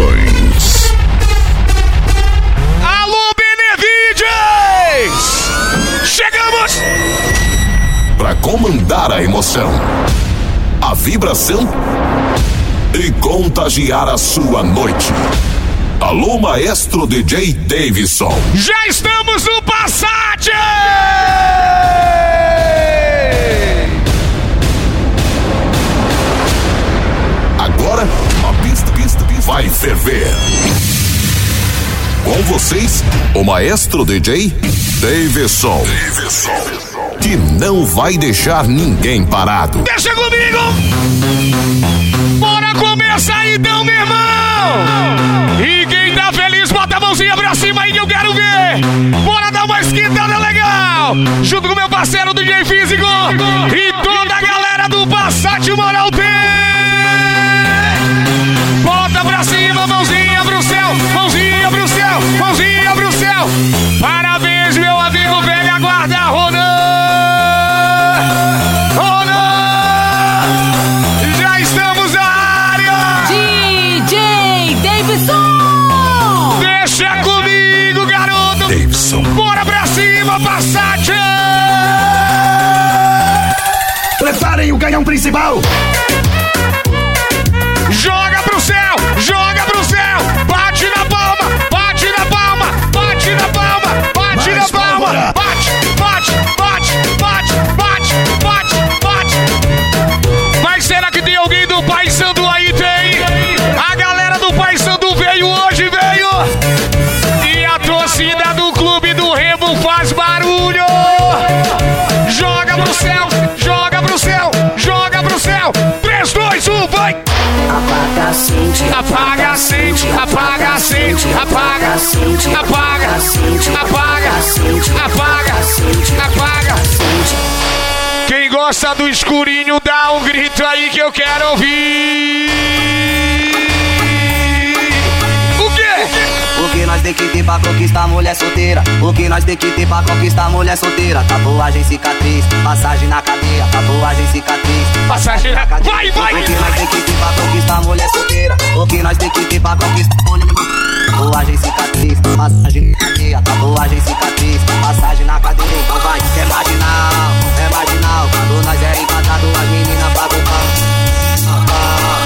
Produções. Alô, Benevides! Chegamos! Para comandar a emoção, a vibração e contagiar a sua noite. Alô, maestro DJ Davidson. Já estamos no Passat! Ferver. Com vocês, o maestro DJ Davidson. Que não vai deixar ninguém parado. Deixa comigo! Bora começar então, meu irmão! E quem tá feliz, bota a mãozinha pra cima aí que eu quero ver! Bora dar uma esquentada legal! Junto com meu parceiro DJ Físico e toda a galera do Passat Moral! crazy bow. Acende, Apaga, acende, apaga, acende, apaga, acende, apaga, acende, apaga, acende, apaga, acende, apaga. acende. Quem gosta do escurinho, dá um grito aí que eu quero ouvir. Tem que ter pra conquistar mulher solteira? O que nós tem que ter pra conquistar mulher solteira? Tatuagem, cicatriz, passagem na cadeia, tatuagem, cicatriz. Passagem na- Vai, vai! O que nós tem que ter pra conquistar mulher solteira? O que nós tem que ter pra conquistar mulher Tatuagem, cicatriz, passagem na cadeia, tatuagem, cicatriz, passagem na cadeia. Então vai, é marginal, é marginal. Quando nós é empatado, as meninas pagam Agora!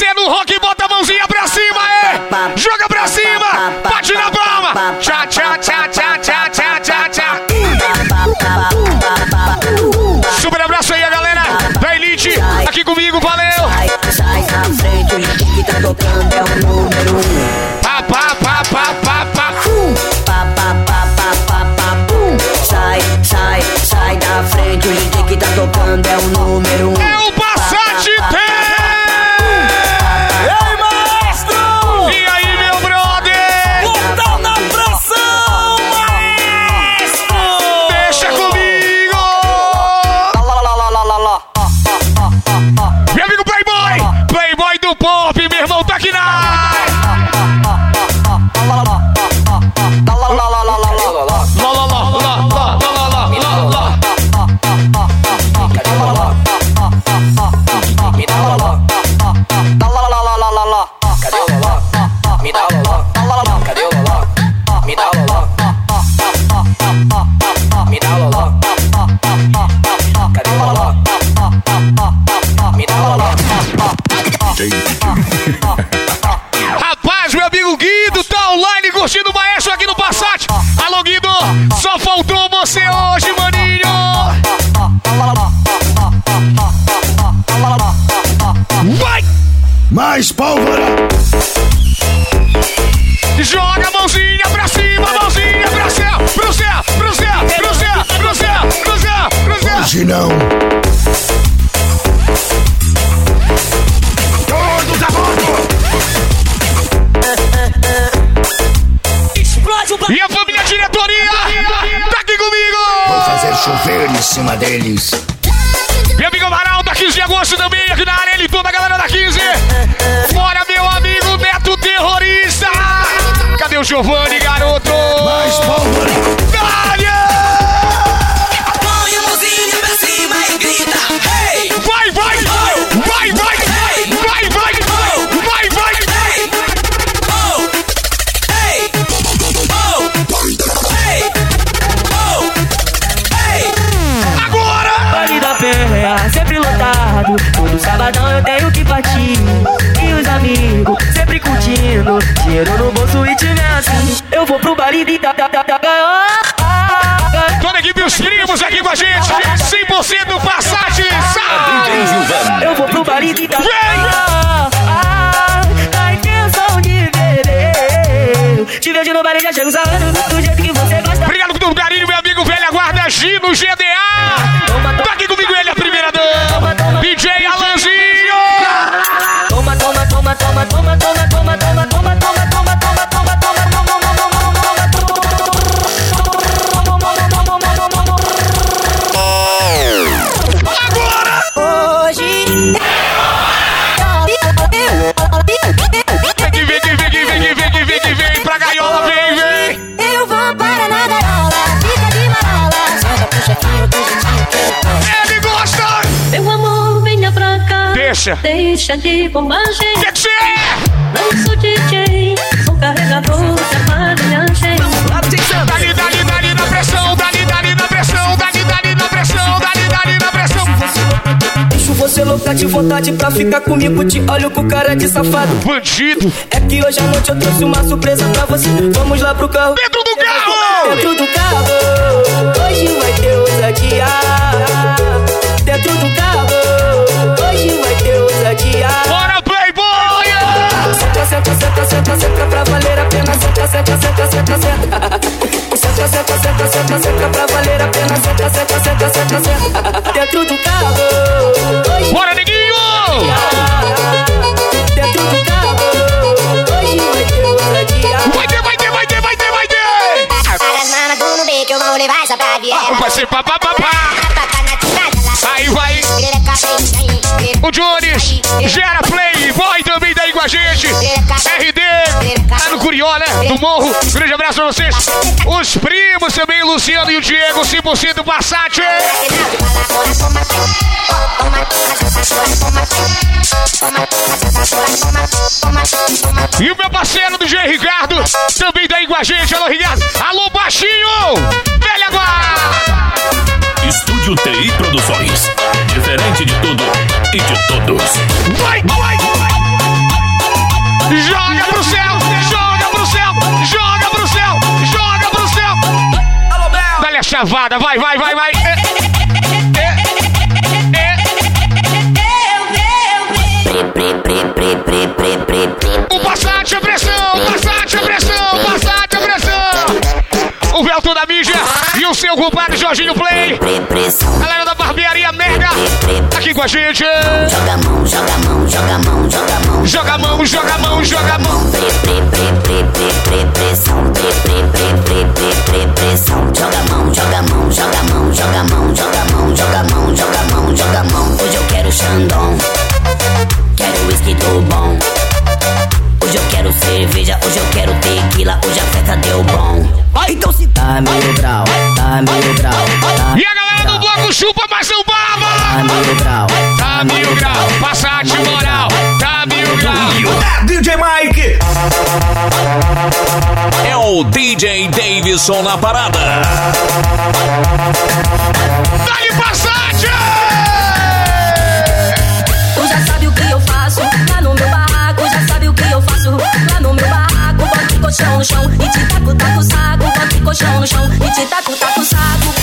Amanhecer no rock, bota a mãozinha pra cima, é! Joga pra cima! Bate na palma! Tchá, tchá, tchá, tchá, tchá, tchá, tchá, tchá. Super abraço aí, galera da Elite, aqui comigo, valeu! Amigo Guido tá online curtindo o maestro aqui no Passat. Alô, Guido, só faltou você hoje, maninho. Vai! Mais pólvora! Joga a mãozinha pra cima, mãozinha pra céu, pro céu, pro céu, pro céu, pro céu, pro céu, pro céu. Hoje não! Deles! Meu amigo Amaral da 15 de agosto também aqui na área, ele e toda a galera da 15. Fora meu amigo Neto Terrorista. Cadê o Giovanni, garoto? Mais pólvora! Dinheiro no bolso e time assim. Eu vou pro baile de da da da da gaiola. Toda a equipe, os primos aqui com a gente. 100% passagem, sai! Eu vou pro baile de da Vem! Ah, a intenção de beber. Te vejo no baile já chego sarrando. Do jeito que você gosta. Obrigado por todo o carinho, meu amigo velha guarda Gino GDA. Cá. Deixa. De bobagem. Que que é? Não sou DJ, sou carregador de aparelhagem. Dali, dali, dali na pressão. Dali, dali na pressão. Dali, dali na pressão. Dali, dali na pressão. Deixo você louca de vontade pra ficar comigo. Te olho com cara de safado. Bandido. É que hoje à noite eu trouxe uma surpresa pra você. Vamos lá pro carro. Dentro do carro. Dentro do carro, hoje vai ter ousadia. Dentro do carro, hoje vai ousadia. Bora, playboy. Senta, senta, senta, senta, senta pra valer a pena. Senta, senta, senta, senta, senta. Senta, senta, senta, senta, senta pra valer a pena. Senta, senta, senta, senta, senta. Dentro do carro, Bora, neguinho. Dentro do carro, hoje vai ter ousadia. Vai ter, vai ter, vai ter, vai ter, vai ter. As manas do no beco, eu vou levar essa pra vier. Vai ser papapá. Aí vai. O Jones, gera play, boy também daí com a gente. RD, tá no Curió, né? Do Morro. Grande abraço pra vocês. Os primos também, Luciano e o Diego, 100% Passat. E o meu parceiro do G Ricardo também daí com a gente. Alô, Ricardo. Alô, baixinho. Velha guarda. Estúdio TI Produções. Diferente de tudo e de todos. Vai, vai. Joga pro céu, joga pro céu, joga pro céu, joga pro céu. Dá-lhe a chavada, vai, vai, vai, vai. É, o seu compadre Jorginho Play. Galera da barbearia Mega, tá aqui com a gente. Joga mão, joga mão, joga mão, joga mão. Joga mão, joga mão, joga mão. Pressão, pressão. Joga mão, joga mão, joga mão, joga mão, joga mão, joga mão, joga mão, joga mão. Hoje eu quero Xandão, quero whisky do bom. Hoje eu quero cerveja, hoje eu quero tequila, hoje a festa deu bom. Então se tá mil grau, tá mil grau, tá E a galera do bloco chupa, mas não tá baba. mil grau. Tá mil grau, Passat moral, tá mil grau. DJ Mike. É o DJ Davidson na parada. Dá-lhe Passat! Colchão no chão e te taco, taco saco. Boto o colchão no chão e te taco, taco saco.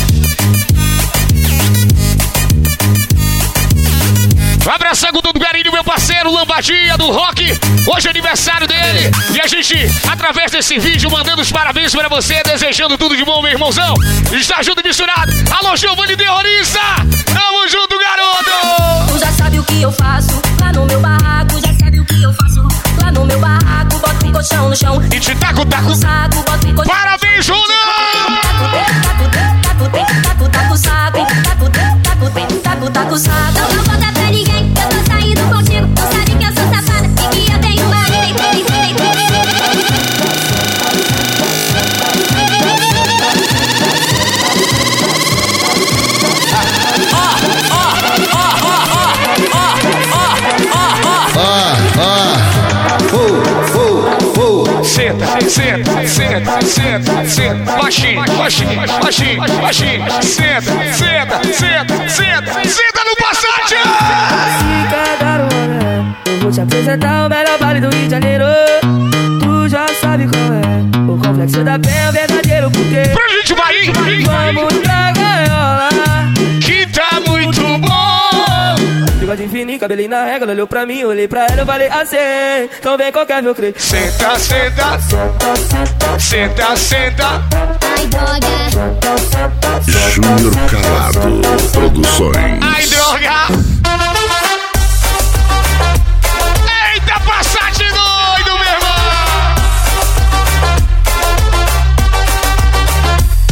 Abração com todo carinho, meu parceiro Lambadinha do Rock. Hoje é aniversário dele. E a gente, através desse vídeo, mandando os parabéns pra você, desejando tudo de bom, meu irmãozão. Está junto e misturado. Alô, Giovanni Terrorista! Tamo junto, garoto! Tu já sabe o que eu faço lá no meu barraco. Já sabe o que eu faço lá no meu barraco. Boto o colchão no chão E te taco, taco. taco saco. Boto o colchão Parabéns, Junão! Taco, taco, taco, taco, taco, saco. Taco, taco, taco, taco, saco. Não dar pra ninguém, senta, senta, baixinho, baixinho, baixinho, baixinho, senta, senta, senta, senta, senta no Passat! Fica garota, eu vou te apresentar o melhor baile do Rio de Janeiro. Tu já sabe qual é, o complexo da penha é o verdadeiro porque Pra gente vai, vamos Fininho, cabelinho na regra, ela olhou pra mim, olhei pra ela, eu falei assim, então vem qualquer meu creio. Senta, senta, senta, senta. Ai, droga. Júnior Calado Produções. Ai, droga! Eita, Passat doido, meu irmão!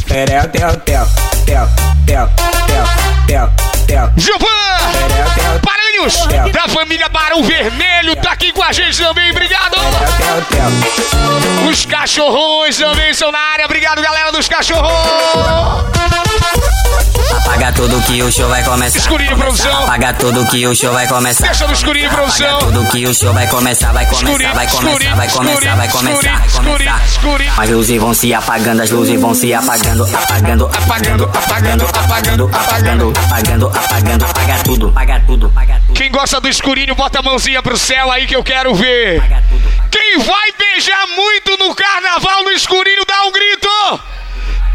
Terel, tel, tel, tel, tel, tel, tel, tel. Gilvan! Terel, tel, Da família Barão Vermelho, tá aqui com a gente também, obrigado! Os cachorrões também estão na área, obrigado, galera dos cachorrões! Apaga tudo que o show vai começar. Escurinho, produção! Apaga tudo que o show vai começar. Deixa no escurinho, produção! Tudo que o show vai começar, vai Escurinho, começar, vai escurinho, começar, vai começar, vai escurinho, começar, vai escurinho, começar. escurinho. As luzes vão se apagando, as luzes vão se apagando, apagando, Apagando, apagando, apagando, apagando. apagando, apagando, apaga tudo, apaga tudo, apaga tudo, Quem gosta do escurinho, bota a mãozinha pro céu aí que eu quero ver! Quem vai beijar muito no carnaval no escurinho, dá um grito!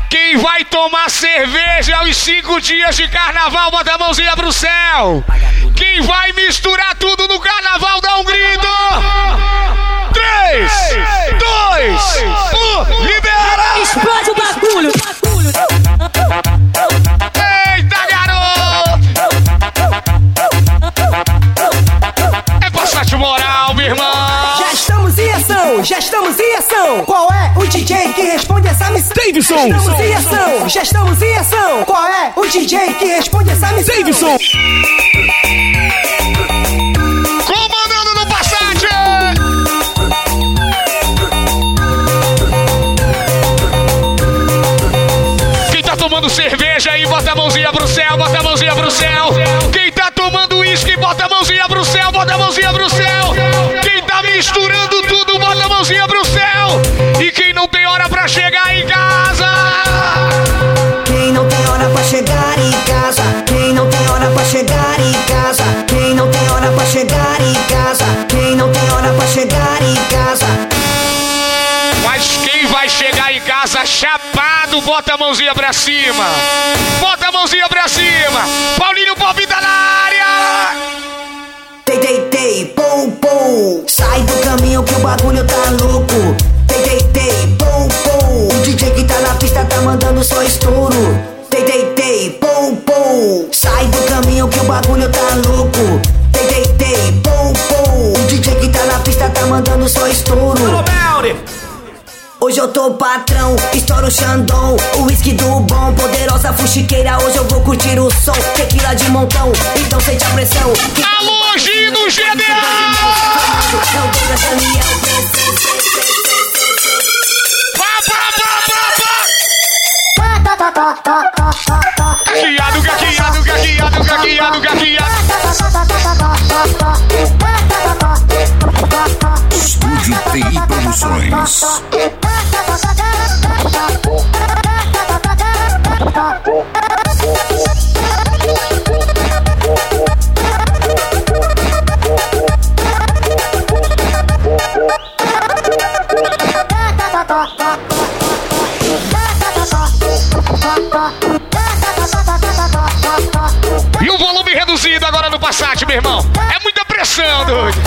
Quem vai tomar cerveja aos cinco dias de carnaval, bota a mãozinha pro céu! Quem vai misturar tudo no carnaval, dá um grito! Três, dois, um, libera! Explode o bagulho! Moral, meu irmão! Já estamos em ação, já estamos em ação. Qual é o DJ que responde essa missão? Davidson! Já estamos em ação, já estamos em ação. Qual é o DJ que responde essa missão? Davidson! Comandando no Passat! Quem tá tomando cerveja aí, bota a mãozinha pro céu, bota a mãozinha pro céu. Quem tá tomando uísque, bota a mãozinha pro céu, bota a mãozinha pro céu. Misturando tudo, bota a mãozinha pro céu. E quem não tem hora pra chegar em casa, Quem não tem hora pra chegar em casa? Quem não tem hora pra chegar em casa? Quem não tem hora pra chegar em casa? Quem não tem hora pra chegar em casa? Mas quem vai chegar em casa chapado, bota a mãozinha pra cima. Bota a mãozinha pra cima. Paulinho Pop tá na área. Sai do caminho que o bagulho tá louco. Tei, tei, tei, pou, pou. O DJ que tá na pista tá mandando só estouro. Tei, tei, tei, pou, pou. Sai do caminho que o bagulho tá louco. Tei, tei, tei, pou, pou. O DJ que tá na pista tá mandando só estouro. Hoje eu tô patrão, estouro o Xandão O whisky do bom, poderosa fuxiqueira Hoje eu vou curtir o som, tequila de montão Então sente a pressão que tá no Alô, Gino. Gagueado, gagueado, gagueado, gagueado, gagueado. Estúdio TI Produções. E o volume reduzido agora no Passat, meu irmão. É muita pressão, doido.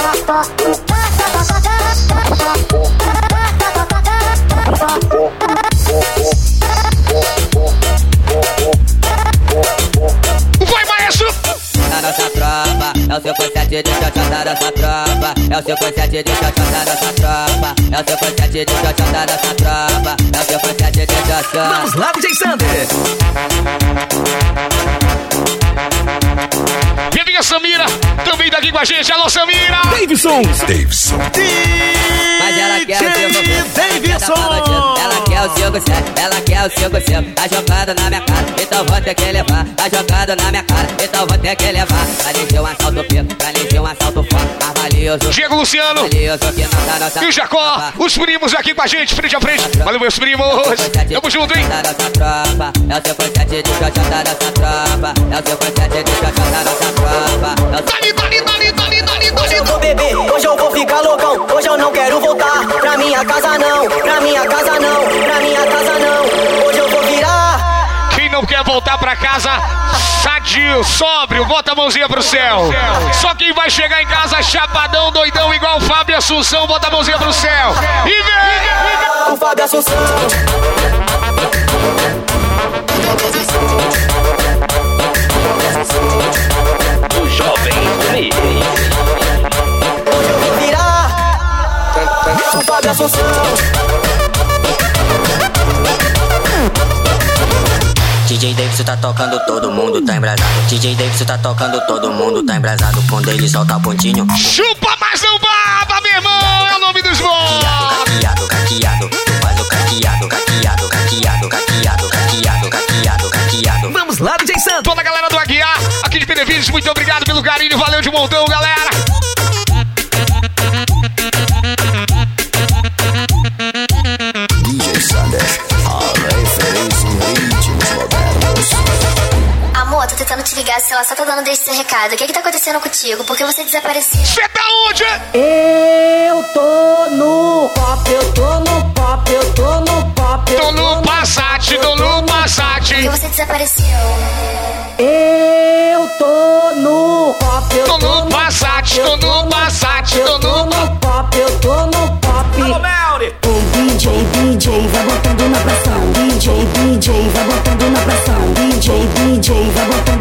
47 de xoxota da sua tropa. É o 57 de xoxota da sua tropa. É o 57 de xoxota da sua tropa. É o 57 de xoxota. Vamos lá, DJ Sander. Samira também tá aqui com a gente. Alô, Samira. Davidson. Davidson. Mas ela quer o seu Davidson. Ela quer o seu gostado, ela quer o seu gostado. Tá jogando na minha cara, então vou ter que levar. Tá jogando na minha cara, então vou ter que levar. Lhe um assalto vai lhe um assalto Diego Luciano e o Jacó. Os primos aqui com a gente, frente a frente. Valeu, meus primos. Tamo junto, hein? É. É. É Dali, dali, dali, dali, dali, dali. Eu vou beber, hoje eu vou ficar loucão. Hoje eu não quero voltar pra minha casa, não. Pra minha casa, não. Pra minha casa, não. Hoje eu vou virar. Quem não quer voltar pra casa sadio, sóbrio, bota a mãozinha pro céu. Só quem vai chegar em casa chapadão, doidão, igual o Fábio Assunção, bota a mãozinha pro céu. E vem! O Fábio Assunção. O jovem Ney. Hoje eu vou virar. O Fábio Assunção. DJ Davidson tá tocando, todo mundo tá embrasado. DJ Davidson tá tocando, todo mundo tá embrasado. Quando ele solta pontinho, Chupa, mas não baba, meu irmão! É o nome dos bons! caqueado, caqueado. Tu faz o caqueado, caqueado, caqueado, caqueado, caqueado, caqueado, caqueado. Vamos lá, DJ Santo. Toda a galera do Aguiar, aqui de Benevícios, muito obrigado pelo carinho, valeu de montão, galera! Tô tentando te ligar, se ela só tá dando desse seu recado. O que que tá acontecendo contigo? Por que você desapareceu? Cê tá onde? Eu tô no pop, eu tô no pop, eu tô no pop. eu Tô no Passat, tô no Passat. Por que você desapareceu? Eu tô no pop, eu Tô no Passat, tô no Passat, tô no... pop, eu tô no pop. Ei, DJ, DJ, vai botando na pressão. DJ, DJ, vai botando na pressão. DJ, DJ, vai botando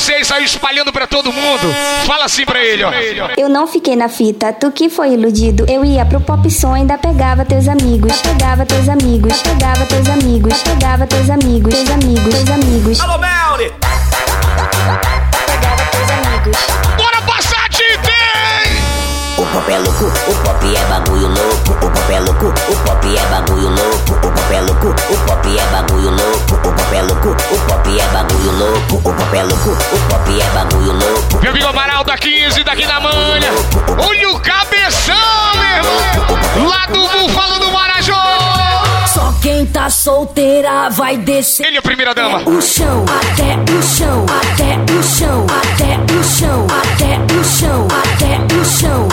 você e saiu espalhando pra todo mundo. Fala assim pra ele, ó. Eu não fiquei na fita, tu que foi iludido. Eu ia pro pop som, ainda pegava teus amigos. Pegava teus amigos, pegava teus amigos, pegava teus amigos, teus amigos, teus amigos. Alô, Melly! Pegava teus amigos. Pop é louco, o pop é bagulho louco. O pop é louco, o pop é bagulho louco. O pop é louco, o pop é bagulho louco. O pop é louco, o pop é bagulho louco. O pop é louco, o pop é bagulho louco. Meu amigo Amaral da 15, daqui da manha. Olha o cabeção, meu irmão. Lá do Búfalo do Marajó. Só quem tá solteira vai descer. Ele é a primeira dama. o chão, até o chão, até o chão, até o chão, até o chão, até o chão, até o chão.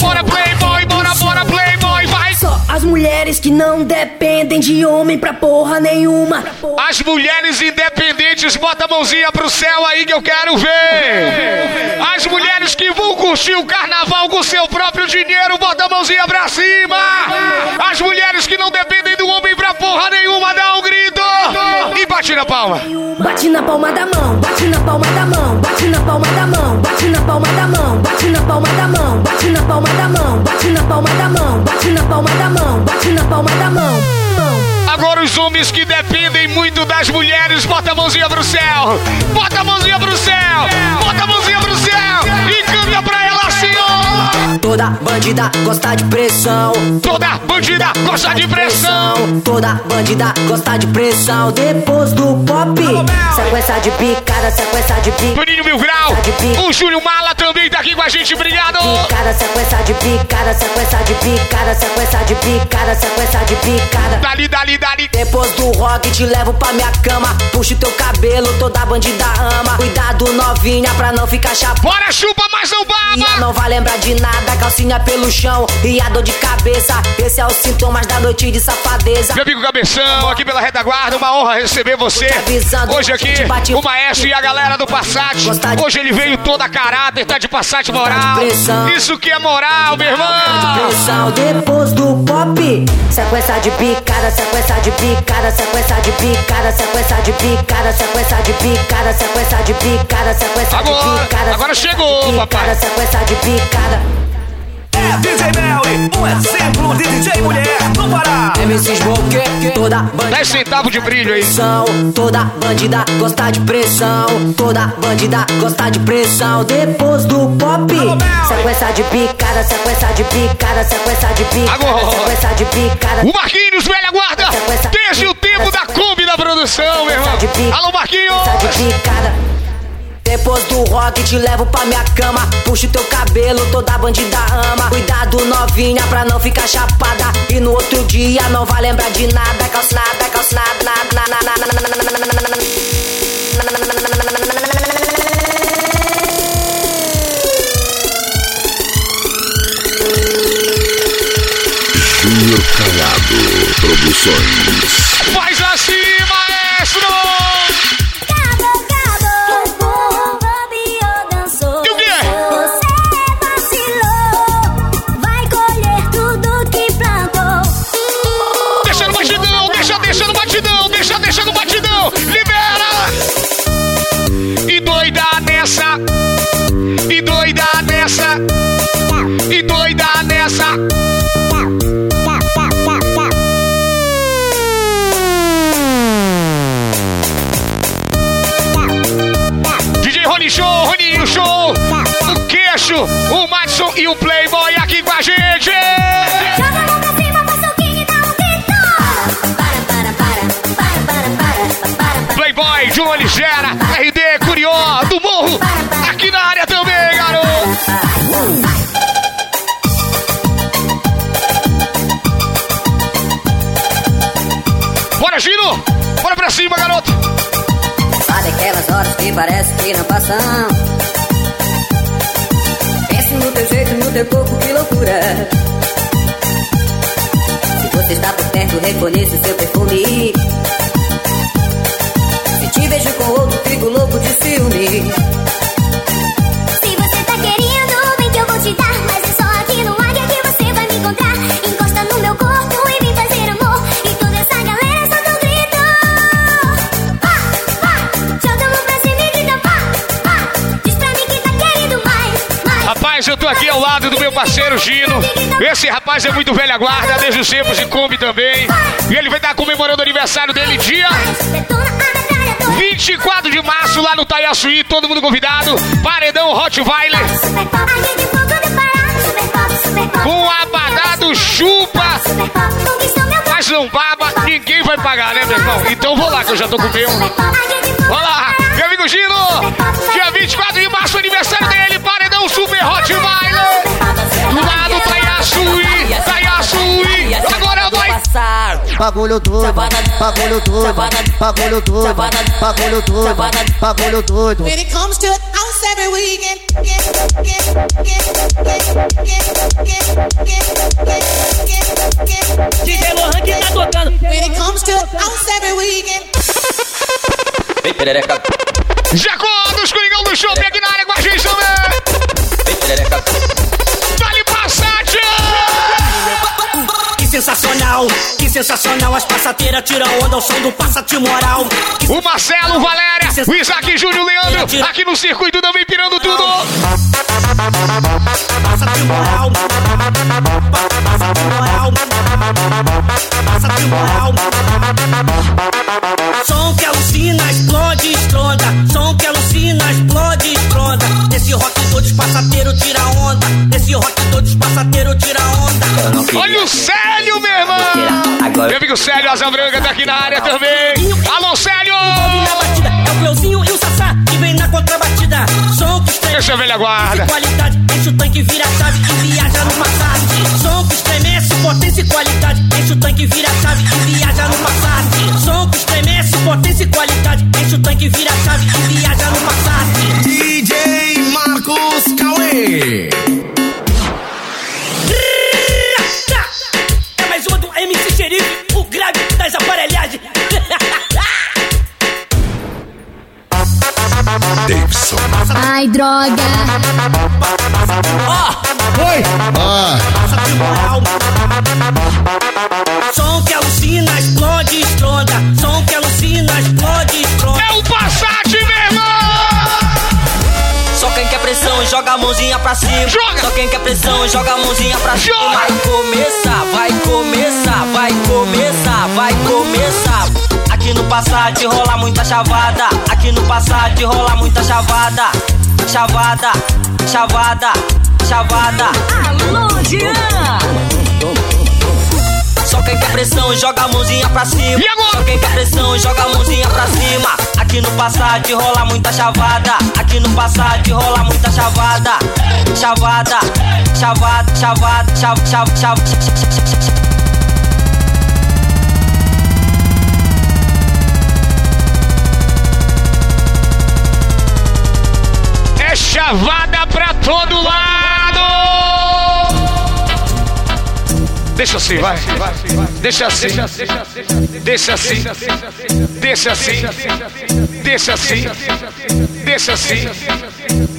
Bora, Playboy, bora, bora, Playboy, vai. Só as mulheres que não dependem de homem pra porra nenhuma. As mulheres independentes, bota a mãozinha pro céu aí que eu quero ver. As mulheres que vão curtir o carnaval com seu próprio dinheiro, bota a mãozinha pra cima. As mulheres que não dependem do homem pra porra nenhuma, dá um grito. E bate na palma. Bate na palma da mão, bate na palma da mão, bate na palma da mão, bate na palma da mão, bate na palma da mão, bate na palma da mão, bate na palma da mão, bate na palma da mão, bate na palma da mão. Agora os homens que dependem muito das mulheres, bota a mãozinha pro céu. Bota a mãozinha pro céu. Bota a mãozinha pro céu. E canta pra ela assim, ó. Toda bandida gosta de pressão. Toda bandida gosta de pressão. Toda bandida gosta de pressão. Depois do pop, sequência de pica picada, sequência de pique. Toninho Mil Grau. O Júlio Mala também tá aqui com a gente, obrigado. Picada, sequência de picada, sequência de picada, sequência de picada, sequência de picada. Dali, dali, dali. Depois do rock te levo pra minha cama. Puxo teu cabelo, toda bandida ama. Cuidado novinha pra não ficar chapa. Bora, chupa mais não baba. Não vai lembrar de nada, calcinha pelo chão e a dor de cabeça. Esse é os sintomas da noite de safadeza. Meu amigo Cabeção, aqui pela retaguarda, uma honra receber você. Hoje aqui, o maestro e a galera do Passat. Hoje ele veio toda caráter, tá de Passat moral. Isso que é moral, meu irmão. Pressão depois do pop. Sequência de picada, sequência de picada, sequência de picada, sequência de picada, sequência de picada, sequência de picada, sequência de Agora, picada. agora chegou, papai. Sequência de picada. É DJ Melly, um exemplo de DJ mulher do Pará. MC Smoke, toda bandida. 10 centavos de brilho aí. Pressão, toda bandida gosta de pressão. Toda bandida gosta de pressão. Depois do pop, sequência de picada, sequência de picada, sequência de picada, Agora. sequência de picada. O Marquinhos, velha guarda. Desde o tempo da Kombi da produção, meu irmão. Alô, Marquinhos. Sequência de picada. Depois do rock te levo pra minha cama. Puxo teu cabelo, toda bandida ama. Cuidado novinha pra não ficar chapada. E no outro dia não vai lembrar de nada. Calcinada, calcinada, nada, nada, nada, nada, nada, nada, nada, nada, nada. Júnior Calado Produções. Faz assim, que parece que não passam? Pense no teu jeito, no teu corpo, que loucura. Se você está por perto, reconheça o seu perfume. Se te vejo com outro, fico louco de ciúme. Se você tá querendo, vem que eu vou te dar. Aqui ao lado do meu parceiro Gino. Esse rapaz é muito velha guarda, desde os tempos de Kombi também. E ele vai estar comemorando o aniversário dele dia 24 de março lá no Taiaçuí, todo mundo convidado. Paredão Rottweiler. Com abadado chupa. Mas não baba, ninguém vai pagar, né, meu irmão? Então vou lá que eu já tô com o meu. Vamos lá, meu amigo Gino. Dia 24 de março, aniversário dele. Paredão Super Rottweiler. Bagulho doido, bagulho doido, bagulho doido, bagulho doido, bagulho doido. When it comes to house every weekend, DJ Lohan que tá tocando. When it comes to house every weekend. Vem perereca, Jacó dos Coringão do Shopping aqui na área com a gente também. vem perereca. Passat. Que sensacional, sensacional. As passateiras tiram onda ao som do Passat moral. O Marcelo, o Valéria, o Isaac Júnior, o Leandro, aqui no circuito também pirando tudo. Passat moral. Passat moral. Passat moral. Amigo Célio Asa Branca tá aqui na área também. Alô, Célio! O Sassá. Que guarda. qualidade, o tanque, vira a chave e viaja no passado. Som que estremece, potência e qualidade, o tanque, vira a chave e viaja no passado. Som que estremece, potência e qualidade, o tanque, vira a chave e viaja no passado. DJ Marcos Cauê. Ai, droga. Oi! Ah. Som que alucina, explode, estronda. Som que alucina, explode, estronda. É o Passat, meu irmão! Só quem quer pressão, joga a mãozinha pra cima. Joga! Só quem quer pressão, joga a mãozinha pra cima. Joga! Vai começar, vai começar, vai começar, vai começar. Aqui no Passat rola muita chavada. Aqui no Passat rola muita chavada. Chavada, chavada, chavada. Alô, Jean! Só quem quer pressão, joga a mãozinha pra cima. E? Só quem quer pressão, joga a mãozinha pra cima. Aqui no Passat rola muita chavada. Aqui no Passat rola muita chavada. Chavada, chavada, chavada, chav, chav, chavada pra todo lado! Deixa assim, vai. Deixa assim. Deixa assim. Deixa assim. Deixa assim. Deixa assim.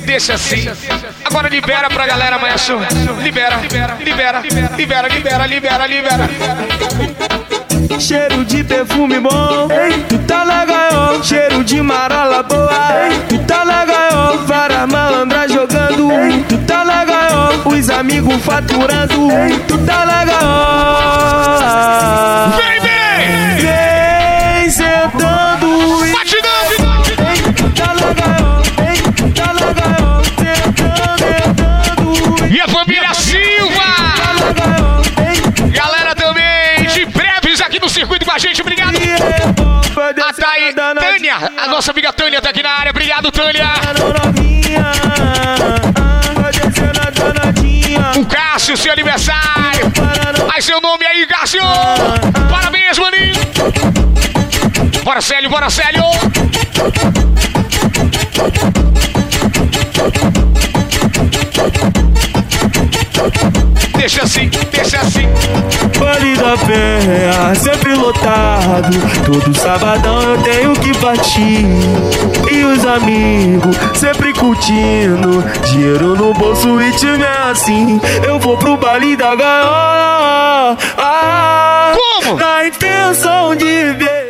Deixa assim. Agora libera pra galera, maestro. Libera. Libera. Libera, libera, libera, libera. Cheiro de perfume bom, tu tá na gaiola. Cheiro de marola boa, tu tá na gaiola. Várias malandras jogando, tu tá na gaiola. Os amigos faturando, tu tá na gaiola. Vem, gente, obrigado! A Thay, Tânia, a nossa amiga Tânia tá aqui na área, obrigado Tânia! O Cássio, seu aniversário! Aí seu nome aí, Cássio! Parabéns, maninho! Bora, Célio, bora, Célio! Deixa assim, deixa assim! Vale da Penha, sempre lotado. Todo sabadão eu tenho que partir. E os amigos sempre curtindo. Dinheiro no bolso e time é assim. Eu vou pro baile da gaiola. Ah, Como? Na intenção de beber.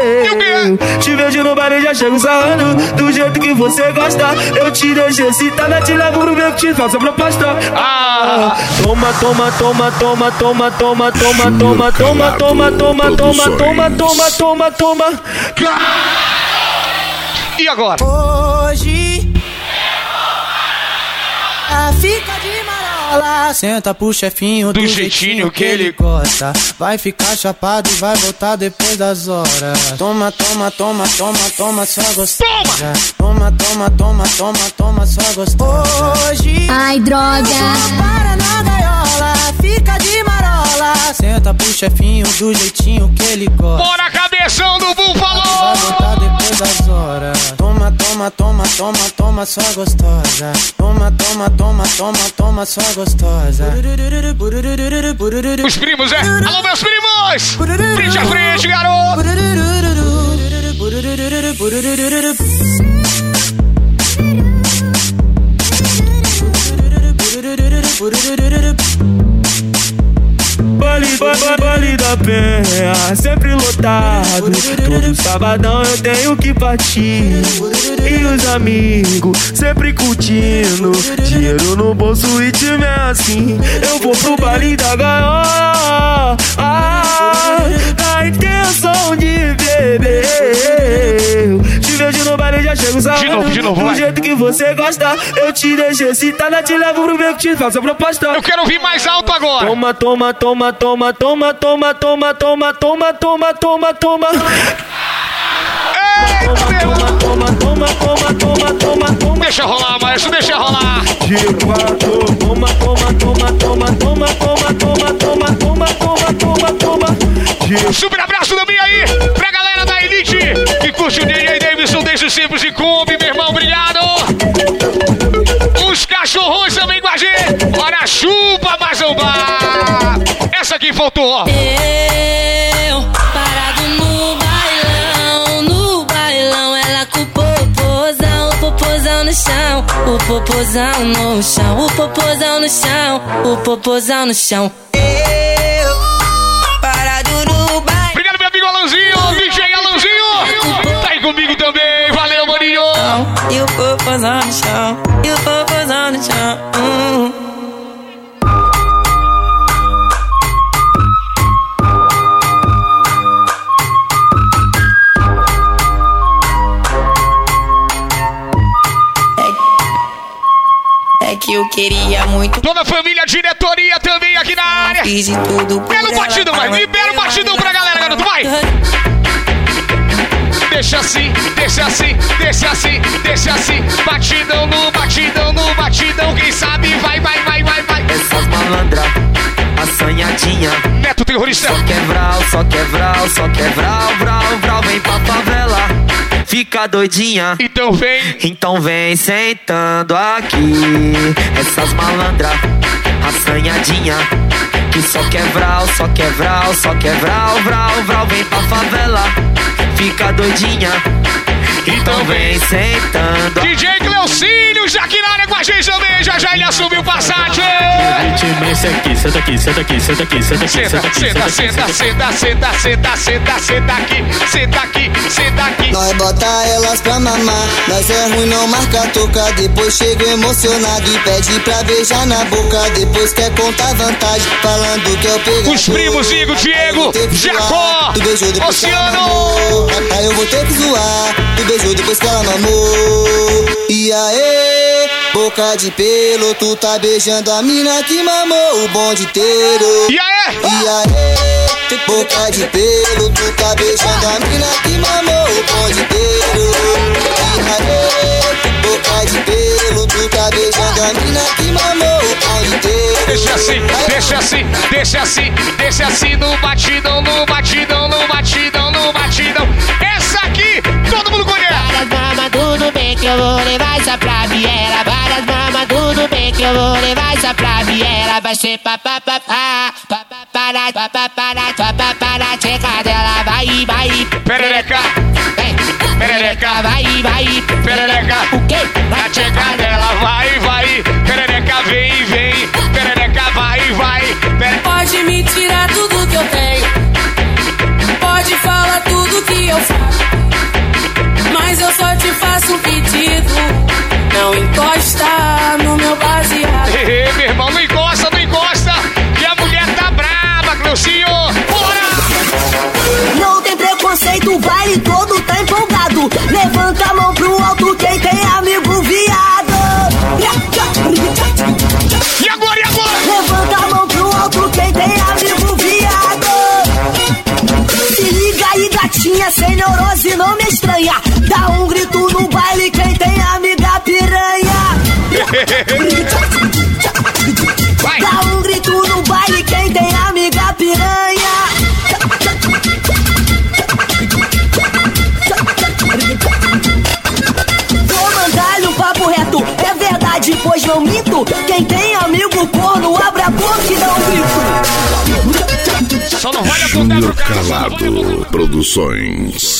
E? Te vejo no baile já chego sarrando Do jeito que você gosta Eu te deixo excitada Te levo pro meu que te faço a proposta Ah! Toma, toma, toma, toma, toma, toma, toma, toma, toma, toma, toma, toma, toma, toma, toma, toma. E agora? Hoje. Ah, fica Senta pro chefinho do, jeitinho que ele gosta. Vai ficar chapado e vai voltar depois das horas. Toma, toma, toma, toma, toma, só gostosa. Toma, toma, toma, toma, toma, só gostosa. Hoje. Ai, droga. Para na gaiola, fica de marola. Senta pro chefinho do jeitinho que ele gosta. Bora, cabeção do Toma, toma, toma, toma, toma, só gostosa. Toma, toma, toma, toma, toma, só gostosa. Os primos, é? Alô, meus primos! Frente a frente, garoto! Vale da penha, sempre lotado. Todo sabadão eu tenho que partir. E os amigos sempre curtindo. Dinheiro no bolso e time é assim. Eu vou pro baile da gaiola. Ah, na intenção de beber. Vejo no baile já chego sarrando. De novo, de novo, Do vai. jeito que você gosta, eu te deixo excitada. Te levo pro meu que te faço a proposta. Eu quero ouvir mais alto agora! Toma, toma, toma, toma, toma, toma, toma, toma, toma, toma, toma, toma. Eita! Toma, toma, toma, toma, toma, toma, toma. Deixa rolar, maestro, deixa rolar. De popozão no chão, o popozão no chão, o popozão no chão. Eu, parado no bailão. Obrigado, meu amigo Alanzinho, DJ Alanzinho. Tá aí comigo também, valeu, maninho. E o popozão no chão, que eu queria muito. Toda a família, diretoria também aqui na área. Fiz de tudo por batidão, vai. Libera o batidão pra galera, garoto, vai. Deixa assim, deixa assim, deixa assim, deixa assim. Batidão no batidão no batidão. Quem sabe vai, vai, vai, vai, vai. Essas malandra, assanhadinha. Neto terrorista. Só quebral, só quebral, só quebral, vral, vral, vem pra favela. Fica doidinha. Então vem. Então vem sentando aqui. Essas malandra, assanhadinha. Que só quebral, só quebral, só quebral, vral, vral, vem pra favela. Fica doidinha. Então vem sentando DJ Cleucílio, já aqui na área com a gente também. Já já ele assumiu o Passat. Esse aqui, senta aqui, senta aqui, senta aqui, senta aqui, Senta, aqui, senta, aqui, senta, senta, senta, senta, senta, senta aqui, senta aqui, senta aqui. Nós bota elas pra mamar, nós é ruim, não marca toca. Depois chega emocionado e pede pra beijar na boca. Depois quer contar vantagem, falando que é o pegador. Os primos Igor, Diego, Jacó, que Oceano. Aí eu vou ter que zoar. Tu beijou depois que ela mamou. E aí, boca de pelo, tu tá beijando a mina que mamou o bonde inteiro. E aí? E aí, boca de pelo, tu tá beijando a mina que mamou o bonde inteiro. E aí, boca de pelo, tu tá beijando a mina que mamou o bonde inteiro. Deixa assim, deixa assim, deixa assim, deixa assim no batidão, no batidão, no batidão, no batidão. Essa aqui, todo mundo conhece. Que eu vou levar essa pra Biela. Várias mamas, tudo bem que eu vou levar essa pra Biela. Vai ser papapá, papapá, papapá, papapá, tcheca dela, vai, vai. Perereca, Vem, perereca, vai, vai. perereca. O quê? Na tcheca dela, vai, vai. Perereca, vem, vem. Perereca, vai, vai. Pere... Pode me tirar tudo que eu tenho. Dá um grito no baile quem tem amiga piranha. Vai. Dá um grito no baile quem tem amiga piranha. Vou mandar-lhe um papo reto, é verdade, pois não minto. Quem tem amigo corno, abre a boca e dá um grito. Só não vale apontar pro Júnior cara. só não vale Calado Produções.